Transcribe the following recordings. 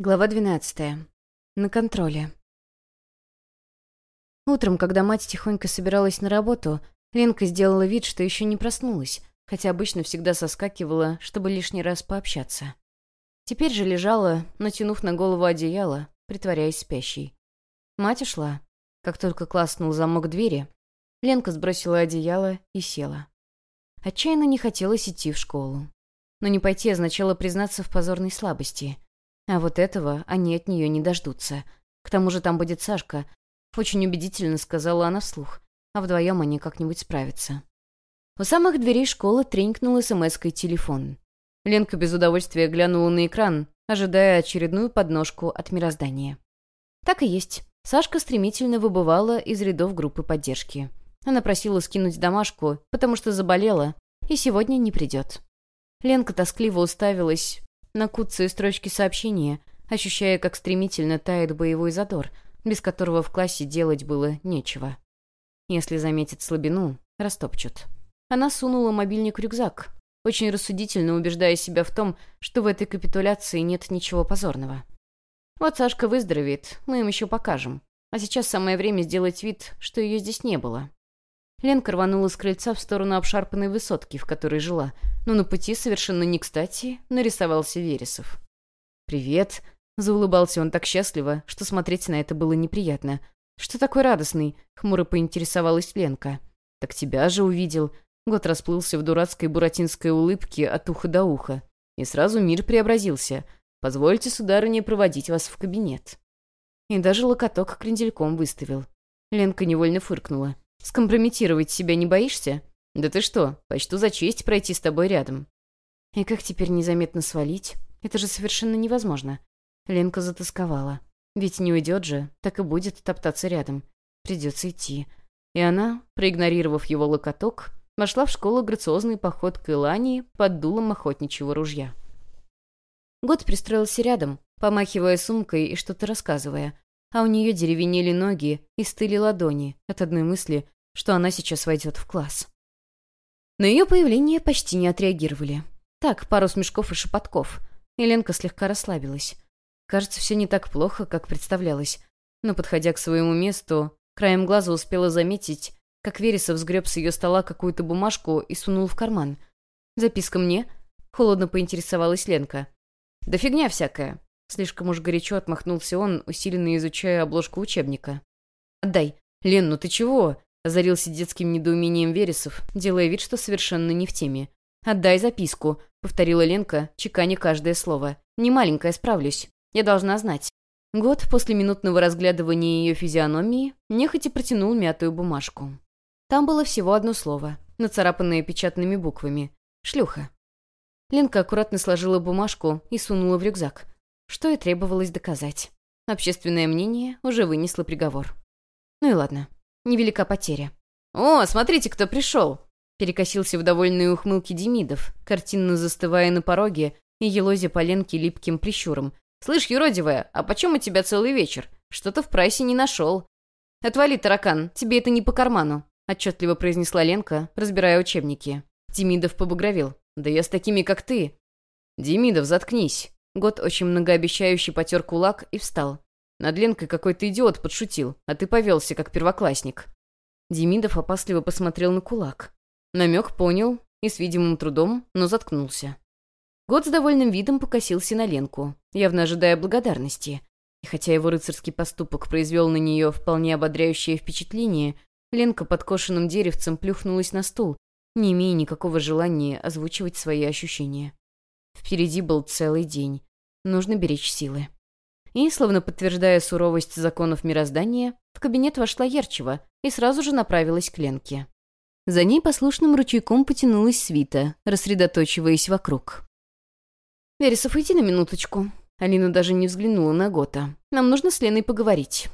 Глава 12. На контроле. Утром, когда мать тихонько собиралась на работу, Ленка сделала вид, что еще не проснулась, хотя обычно всегда соскакивала, чтобы лишний раз пообщаться. Теперь же лежала, натянув на голову одеяло, притворяясь спящей. Мать ушла. Как только класснул замок двери, Ленка сбросила одеяло и села. Отчаянно не хотелось идти в школу. Но не пойти означало признаться в позорной слабости — а вот этого они от нее не дождутся. К тому же там будет Сашка. Очень убедительно сказала она вслух. А вдвоем они как-нибудь справятся. У самых дверей школы тренькнул смс-кой телефон. Ленка без удовольствия глянула на экран, ожидая очередную подножку от мироздания. Так и есть. Сашка стремительно выбывала из рядов группы поддержки. Она просила скинуть домашку, потому что заболела, и сегодня не придет. Ленка тоскливо уставилась на куцые строчки сообщения, ощущая, как стремительно тает боевой задор, без которого в классе делать было нечего. Если заметит слабину, растопчут. Она сунула мобильник в рюкзак, очень рассудительно убеждая себя в том, что в этой капитуляции нет ничего позорного. Вот Сашка выздоровеет, мы им еще покажем. А сейчас самое время сделать вид, что ее здесь не было. Ленка рванула с крыльца в сторону обшарпанной высотки, в которой жила, но на пути совершенно не кстати нарисовался Вересов. «Привет!» — заулыбался он так счастливо, что смотреть на это было неприятно. «Что такой радостный?» — хмуро поинтересовалась Ленка. «Так тебя же увидел». Год расплылся в дурацкой буратинской улыбке от уха до уха. И сразу мир преобразился. «Позвольте, сударыня, проводить вас в кабинет». И даже локоток крендельком выставил. Ленка невольно фыркнула. Скомпрометировать себя не боишься? Да ты что, почту за честь пройти с тобой рядом. И как теперь незаметно свалить? Это же совершенно невозможно. Ленка затасковала. Ведь не уйдет же, так и будет топтаться рядом. Придется идти. И она, проигнорировав его локоток, вошла в школу грациозной походкой Лани под дулом охотничьего ружья. Год пристроился рядом, помахивая сумкой и что-то рассказывая, а у нее деревенели ноги и стыли ладони от одной мысли, что она сейчас войдет в класс. На ее появление почти не отреагировали. Так, пару смешков и шепотков. И Ленка слегка расслабилась. Кажется, все не так плохо, как представлялось. Но, подходя к своему месту, краем глаза успела заметить, как Вересов сгреб с ее стола какую-то бумажку и сунул в карман. «Записка мне?» — холодно поинтересовалась Ленка. «Да фигня всякая. Слишком уж горячо отмахнулся он, усиленно изучая обложку учебника. «Отдай. Лен, ну ты чего?» — озарился детским недоумением Вересов, делая вид, что совершенно не в теме. «Отдай записку», — повторила Ленка, чеканя каждое слово. «Не маленькая, справлюсь. Я должна знать». Год после минутного разглядывания ее физиономии нехотя протянул мятую бумажку. Там было всего одно слово, нацарапанное печатными буквами. «Шлюха». Ленка аккуратно сложила бумажку и сунула в рюкзак что и требовалось доказать. Общественное мнение уже вынесло приговор. Ну и ладно, невелика потеря. «О, смотрите, кто пришел!» Перекосился в довольные ухмылки Демидов, картинно застывая на пороге и елозя по ленке липким прищуром. «Слышь, юродивая, а почем у тебя целый вечер? Что-то в прайсе не нашел». «Отвали, таракан, тебе это не по карману», — отчетливо произнесла Ленка, разбирая учебники. Демидов побагровил. «Да я с такими, как ты». «Демидов, заткнись», Год очень многообещающий потер кулак и встал. Над Ленкой какой-то идиот подшутил, а ты повелся, как первоклассник. Демидов опасливо посмотрел на кулак. Намек понял и с видимым трудом, но заткнулся. Год с довольным видом покосился на Ленку, явно ожидая благодарности. И хотя его рыцарский поступок произвел на нее вполне ободряющее впечатление, Ленка подкошенным деревцем плюхнулась на стул, не имея никакого желания озвучивать свои ощущения. Впереди был целый день. Нужно беречь силы. И, словно подтверждая суровость законов мироздания, в кабинет вошла Ярчева и сразу же направилась к Ленке. За ней послушным ручейком потянулась свита, рассредоточиваясь вокруг. «Вересов, иди на минуточку». Алина даже не взглянула на Гота. «Нам нужно с Леной поговорить».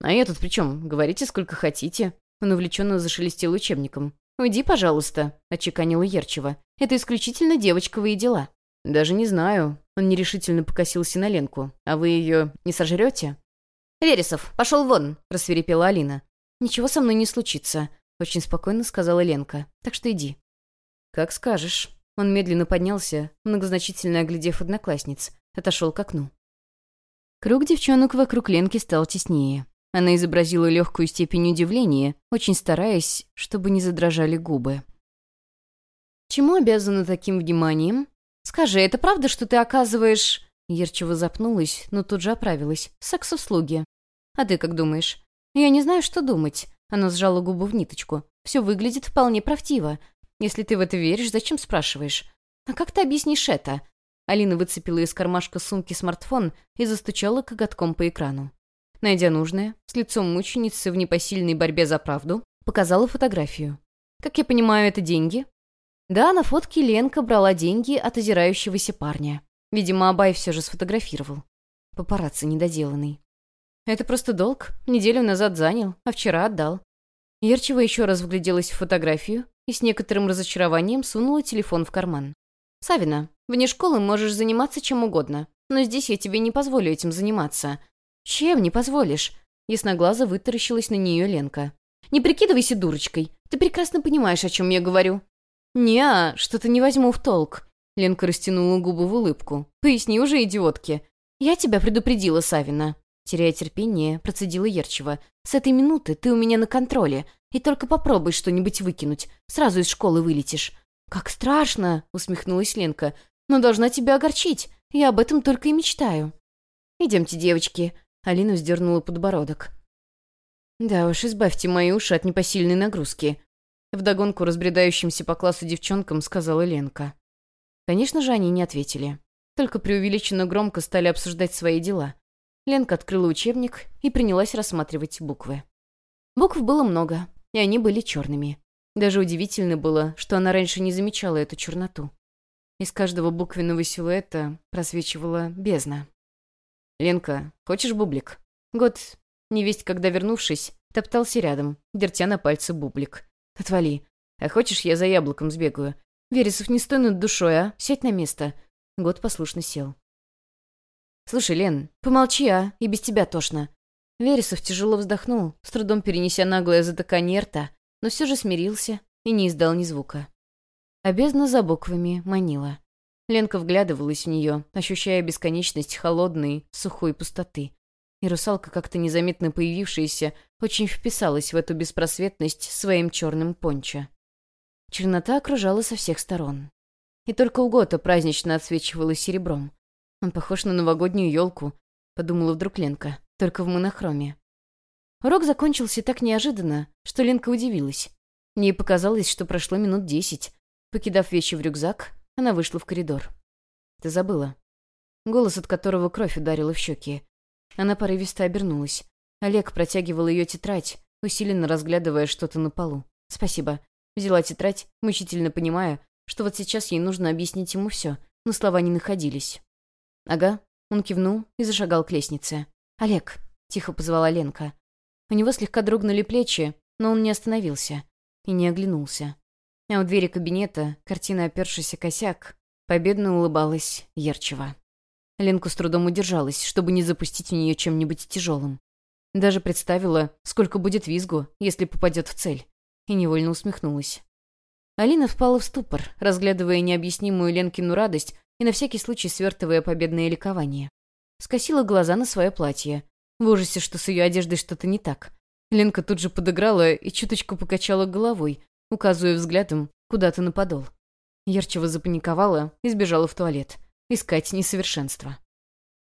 «А я тут при чем? Говорите, сколько хотите». Он увлеченно зашелестел учебником. «Уйди, пожалуйста», — отчеканила Ярчева. «Это исключительно девочковые дела». «Даже не знаю. Он нерешительно покосился на Ленку. «А вы ее не сожрете?» «Вересов, пошел вон!» — рассверепела Алина. «Ничего со мной не случится», — очень спокойно сказала Ленка. «Так что иди». «Как скажешь». Он медленно поднялся, многозначительно оглядев одноклассниц, отошел к окну. Круг девчонок вокруг Ленки стал теснее. Она изобразила легкую степень удивления, очень стараясь, чтобы не задрожали губы. «Чему обязана таким вниманием? Скажи, это правда, что ты оказываешь...» Ерчева запнулась, но тут же оправилась. «Секс-услуги. А ты как думаешь?» «Я не знаю, что думать». Она сжала губу в ниточку. «Все выглядит вполне правдиво. Если ты в это веришь, зачем спрашиваешь? А как ты объяснишь это?» Алина выцепила из кармашка сумки смартфон и застучала коготком по экрану. Найдя нужное, с лицом мученицы в непосильной борьбе за правду, показала фотографию. «Как я понимаю, это деньги?» Да, на фотке Ленка брала деньги от озирающегося парня. Видимо, Абай все же сфотографировал. Папарацци недоделанный. Это просто долг. Неделю назад занял, а вчера отдал. Ерчева еще раз вгляделась в фотографию и с некоторым разочарованием сунула телефон в карман. «Савина, вне школы можешь заниматься чем угодно, но здесь я тебе не позволю этим заниматься». «Чем не позволишь?» Ясноглазо вытаращилась на нее Ленка. «Не прикидывайся дурочкой. Ты прекрасно понимаешь, о чем я говорю». «Не, что-то не возьму в толк». Ленка растянула губы в улыбку. «Поясни уже, идиотки». «Я тебя предупредила, Савина». Теряя терпение, процедила Ерчева. «С этой минуты ты у меня на контроле, и только попробуй что-нибудь выкинуть. Сразу из школы вылетишь». «Как страшно!» — усмехнулась Ленка. «Но должна тебя огорчить. Я об этом только и мечтаю». «Идемте, девочки». Алина вздернула подбородок. «Да уж, избавьте мои уши от непосильной нагрузки. Вдогонку разбредающимся по классу девчонкам сказала Ленка. Конечно же, они не ответили. Только преувеличенно громко стали обсуждать свои дела. Ленка открыла учебник и принялась рассматривать буквы. Букв было много, и они были черными. Даже удивительно было, что она раньше не замечала эту черноту. Из каждого буквенного силуэта просвечивала бездна. «Ленка, хочешь бублик?» Год, невесть когда вернувшись, топтался рядом, дертя на пальце бублик. «Отвали. А хочешь, я за яблоком сбегаю? Вересов не стой над душой, а? Сядь на место». Год послушно сел. «Слушай, Лен, помолчи, а? И без тебя тошно». Вересов тяжело вздохнул, с трудом перенеся наглое затыкание рта, но все же смирился и не издал ни звука. А за буквами манила. Ленка вглядывалась в нее, ощущая бесконечность холодной, сухой пустоты и русалка, как-то незаметно появившаяся, очень вписалась в эту беспросветность своим черным пончо. Чернота окружала со всех сторон. И только у Гота празднично отсвечивала серебром. Он похож на новогоднюю елку, подумала вдруг Ленка, только в монохроме. Урок закончился так неожиданно, что Ленка удивилась. Ей показалось, что прошло минут десять. Покидав вещи в рюкзак, она вышла в коридор. «Ты забыла». Голос, от которого кровь ударила в щеки. Она порывисто обернулась. Олег протягивал ее тетрадь, усиленно разглядывая что-то на полу. «Спасибо». Взяла тетрадь, мучительно понимая, что вот сейчас ей нужно объяснить ему все, но слова не находились. «Ага». Он кивнул и зашагал к лестнице. «Олег», — тихо позвала Ленка. У него слегка дрогнули плечи, но он не остановился и не оглянулся. А у двери кабинета, картина опершийся косяк, победно улыбалась Ерчева. Ленку с трудом удержалась, чтобы не запустить в нее чем-нибудь тяжелым. Даже представила, сколько будет визгу, если попадет в цель. И невольно усмехнулась. Алина впала в ступор, разглядывая необъяснимую Ленкину радость и на всякий случай свертывая победное ликование. Скосила глаза на свое платье. В ужасе, что с ее одеждой что-то не так. Ленка тут же подыграла и чуточку покачала головой, указывая взглядом куда-то на подол. Ярчево запаниковала и сбежала в туалет искать несовершенство.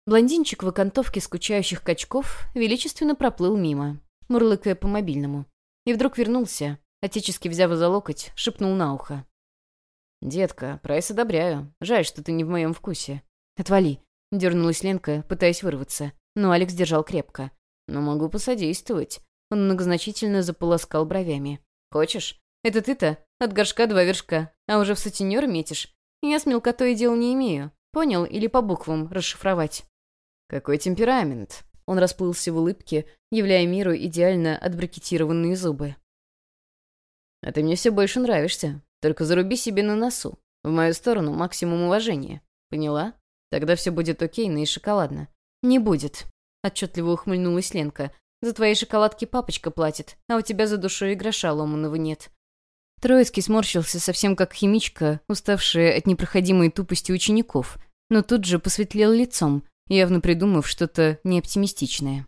Блондинчик в окантовке скучающих качков величественно проплыл мимо, мурлыкая по мобильному. И вдруг вернулся, отечески взяв за локоть, шепнул на ухо. «Детка, прайс одобряю. Жаль, что ты не в моем вкусе». «Отвали», — дернулась Ленка, пытаясь вырваться. Но Алекс держал крепко. «Но могу посодействовать». Он многозначительно заполоскал бровями. «Хочешь? Это ты-то? От горшка два вершка. А уже в сутенер метишь? Я с мелкотой дел не имею. Понял или по буквам расшифровать? Какой темперамент? Он расплылся в улыбке, являя миру идеально отбракетированные зубы. А ты мне все больше нравишься. Только заруби себе на носу. В мою сторону максимум уважения. Поняла? Тогда все будет окейно и шоколадно. Не будет. Отчетливо ухмыльнулась Ленка. За твои шоколадки папочка платит, а у тебя за душой и гроша ломаного нет. Троицкий сморщился совсем как химичка, уставшая от непроходимой тупости учеников, но тут же посветлел лицом явно придумав что-то неоптимистичное.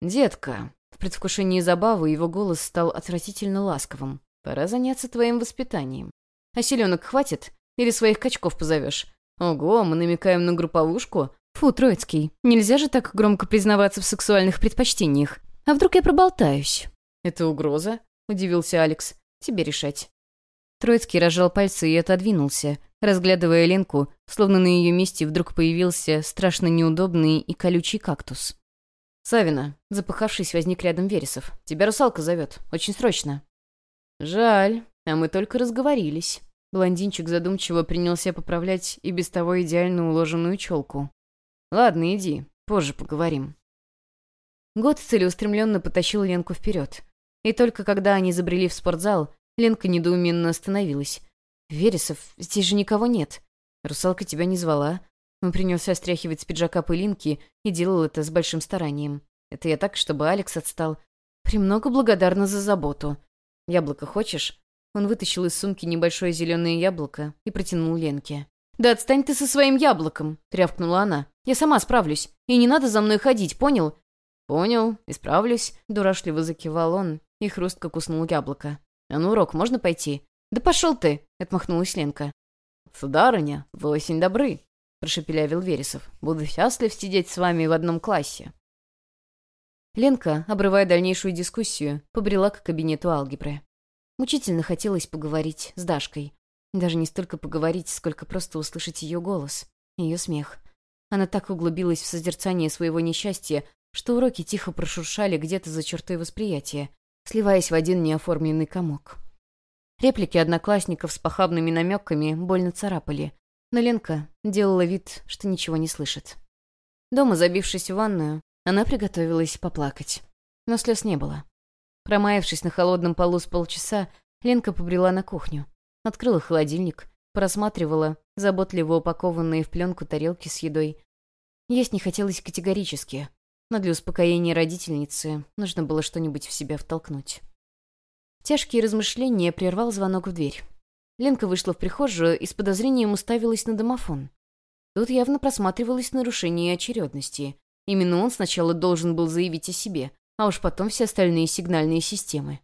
«Детка», в предвкушении забавы его голос стал отвратительно ласковым. «Пора заняться твоим воспитанием. А селенок хватит? Или своих качков позовешь? Ого, мы намекаем на групповушку? Фу, Троицкий, нельзя же так громко признаваться в сексуальных предпочтениях. А вдруг я проболтаюсь?» «Это угроза?» — удивился Алекс. «Тебе решать». Троицкий разжал пальцы и отодвинулся, разглядывая Ленку, словно на ее месте вдруг появился страшно неудобный и колючий кактус. «Савина», запыхавшись, возник рядом Вересов. «Тебя русалка зовет. Очень срочно». «Жаль, а мы только разговорились». Блондинчик задумчиво принялся поправлять и без того идеально уложенную челку. «Ладно, иди, позже поговорим». Год целеустремленно потащил Ленку вперед. И только когда они забрели в спортзал, Ленка недоуменно остановилась. «Вересов, здесь же никого нет. Русалка тебя не звала». Он принялся стряхивать с пиджака пылинки и делал это с большим старанием. Это я так, чтобы Алекс отстал. «Премного благодарна за заботу. Яблоко хочешь?» Он вытащил из сумки небольшое зеленое яблоко и протянул Ленке. «Да отстань ты со своим яблоком!» — рявкнула она. «Я сама справлюсь. И не надо за мной ходить, понял?» «Понял, исправлюсь», — дурашливо закивал он и хрустко куснул яблоко. «А на урок можно пойти?» «Да пошел ты!» — отмахнулась Ленка. «Сударыня, вы очень добры», — прошепелявил Вересов. «Буду счастлив сидеть с вами в одном классе». Ленка, обрывая дальнейшую дискуссию, побрела к кабинету алгебры. Мучительно хотелось поговорить с Дашкой. Даже не столько поговорить, сколько просто услышать ее голос, ее смех. Она так углубилась в созерцание своего несчастья, что уроки тихо прошуршали где-то за чертой восприятия, сливаясь в один неоформленный комок. Реплики одноклассников с похабными намеками больно царапали, но Ленка делала вид, что ничего не слышит. Дома, забившись в ванную, она приготовилась поплакать. Но слез не было. Промаявшись на холодном полу с полчаса, Ленка побрела на кухню. Открыла холодильник, просматривала заботливо упакованные в пленку тарелки с едой. Есть не хотелось категорически, но для успокоения родительницы нужно было что-нибудь в себя втолкнуть. Тяжкие размышления прервал звонок в дверь. Ленка вышла в прихожую и с подозрением уставилась на домофон. Тут явно просматривалось нарушение очередности. Именно он сначала должен был заявить о себе, а уж потом все остальные сигнальные системы.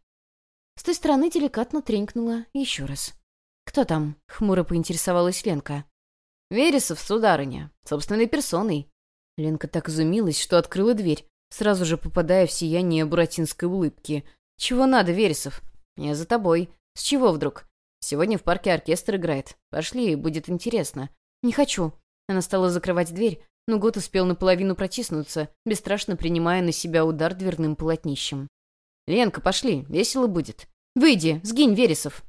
С той стороны деликатно тренькнула еще раз. «Кто там?» — хмуро поинтересовалась Ленка. «Вересов, сударыня, собственной персоной». Ленка так изумилась, что открыла дверь, сразу же попадая в сияние буратинской улыбки. «Чего надо, Вересов?» «Я за тобой. С чего вдруг?» «Сегодня в парке оркестр играет. Пошли, будет интересно». «Не хочу». Она стала закрывать дверь, но год успел наполовину протиснуться, бесстрашно принимая на себя удар дверным полотнищем. «Ленка, пошли, весело будет. Выйди, сгинь, Вересов!»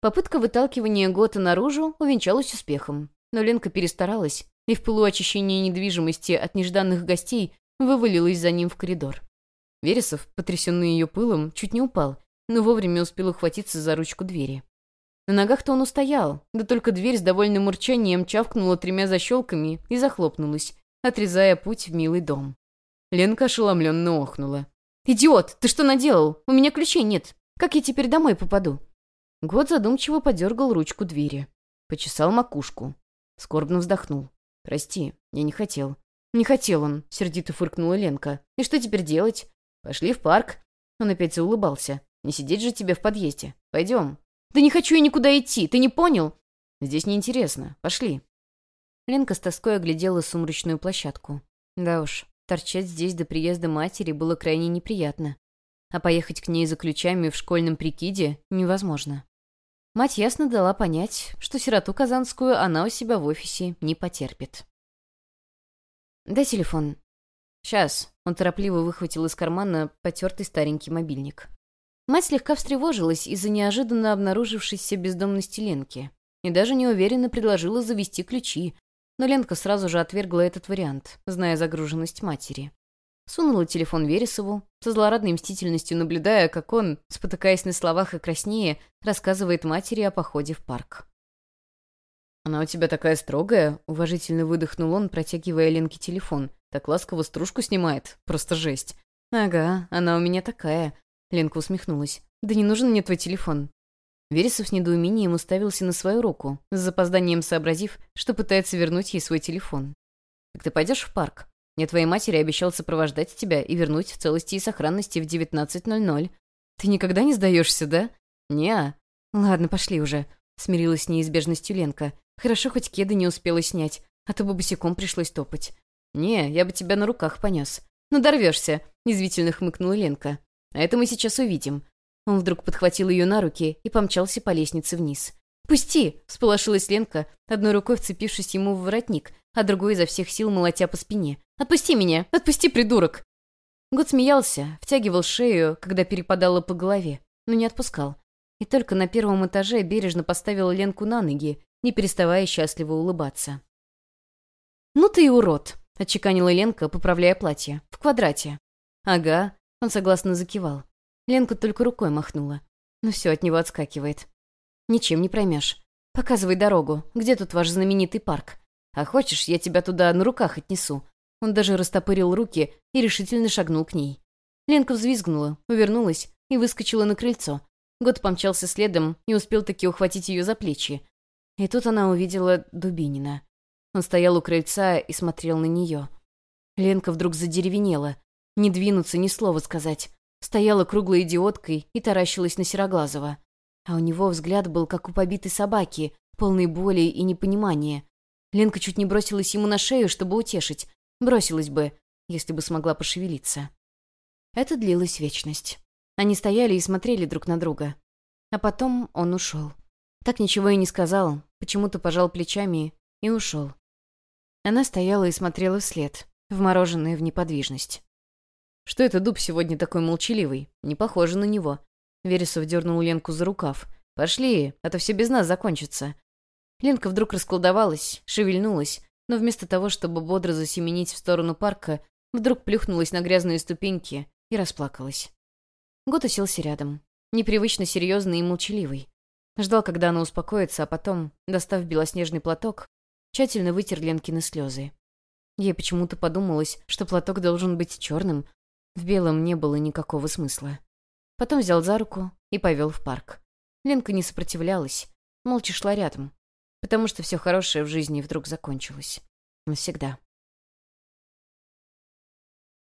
Попытка выталкивания Гота наружу увенчалась успехом, но Ленка перестаралась и в пылу очищения недвижимости от нежданных гостей вывалилась за ним в коридор. Вересов, потрясенный ее пылом, чуть не упал, но вовремя успел ухватиться за ручку двери. На ногах-то он устоял, да только дверь с довольным урчанием чавкнула тремя защелками и захлопнулась, отрезая путь в милый дом. Ленка ошеломленно охнула. «Идиот, ты что наделал? У меня ключей нет. Как я теперь домой попаду?» Год задумчиво подергал ручку двери. Почесал макушку. Скорбно вздохнул. «Прости, я не хотел». «Не хотел он», — сердито фыркнула Ленка. «И что теперь делать?» «Пошли в парк». Он опять заулыбался. «Не сидеть же тебе в подъезде. Пойдем». «Да не хочу я никуда идти, ты не понял?» «Здесь неинтересно. Пошли». Ленка с тоской оглядела сумрачную площадку. Да уж, торчать здесь до приезда матери было крайне неприятно. А поехать к ней за ключами в школьном прикиде невозможно. Мать ясно дала понять, что сироту казанскую она у себя в офисе не потерпит. «Дай телефон». «Сейчас». Он торопливо выхватил из кармана потертый старенький мобильник. Мать слегка встревожилась из-за неожиданно обнаружившейся бездомности Ленки и даже неуверенно предложила завести ключи, но Ленка сразу же отвергла этот вариант, зная загруженность матери. Сунула телефон Вересову, со злорадной мстительностью наблюдая, как он, спотыкаясь на словах и краснее, рассказывает матери о походе в парк. «Она у тебя такая строгая», — уважительно выдохнул он, протягивая Ленке телефон. «Так ласково стружку снимает. Просто жесть». «Ага, она у меня такая», Ленка усмехнулась. «Да не нужен мне твой телефон». Вересов с недоумением уставился на свою руку, с запозданием сообразив, что пытается вернуть ей свой телефон. Так ты пойдешь в парк? Я твоей матери обещал сопровождать тебя и вернуть в целости и сохранности в 19.00. Ты никогда не сдаешься, да? не Ладно, пошли уже. Смирилась с неизбежностью Ленка. Хорошо, хоть кеды не успела снять, а то бы босиком пришлось топать. «Не, я бы тебя на руках понес». «Ну, дорвешься», — язвительно хмыкнула Ленка. «А это мы сейчас увидим». Он вдруг подхватил ее на руки и помчался по лестнице вниз. «Пусти!» — всполошилась Ленка, одной рукой вцепившись ему в воротник, а другой изо всех сил молотя по спине. «Отпусти меня! Отпусти, придурок!» Год смеялся, втягивал шею, когда перепадало по голове, но не отпускал. И только на первом этаже бережно поставил Ленку на ноги, не переставая счастливо улыбаться. «Ну ты и урод!» — отчеканила Ленка, поправляя платье. «В квадрате». «Ага», — он согласно закивал. Ленка только рукой махнула. Ну все, от него отскакивает. «Ничем не проймешь. Показывай дорогу. Где тут ваш знаменитый парк? А хочешь, я тебя туда на руках отнесу?» Он даже растопырил руки и решительно шагнул к ней. Ленка взвизгнула, увернулась и выскочила на крыльцо. Год помчался следом и успел таки ухватить ее за плечи. И тут она увидела Дубинина. Он стоял у крыльца и смотрел на нее. Ленка вдруг задеревенела. Не двинуться, ни слова сказать. Стояла круглой идиоткой и таращилась на Сероглазого. А у него взгляд был, как у побитой собаки, полный боли и непонимания. Ленка чуть не бросилась ему на шею, чтобы утешить. Бросилась бы, если бы смогла пошевелиться. Это длилась вечность. Они стояли и смотрели друг на друга. А потом он ушел. Так ничего и не сказал, почему-то пожал плечами и ушел. Она стояла и смотрела вслед, вмороженная в неподвижность. «Что это дуб сегодня такой молчаливый? Не похоже на него». Вересов дернул Ленку за рукав. «Пошли, а то все без нас закончится». Ленка вдруг расколдовалась, шевельнулась, но вместо того, чтобы бодро засеменить в сторону парка, вдруг плюхнулась на грязные ступеньки и расплакалась. Год уселся рядом, непривычно серьезный и молчаливый. Ждал, когда она успокоится, а потом, достав белоснежный платок, тщательно вытер Ленкины слезы. Ей почему-то подумалось, что платок должен быть черным. В белом не было никакого смысла. Потом взял за руку и повел в парк. Ленка не сопротивлялась, молча шла рядом, потому что все хорошее в жизни вдруг закончилось. Навсегда.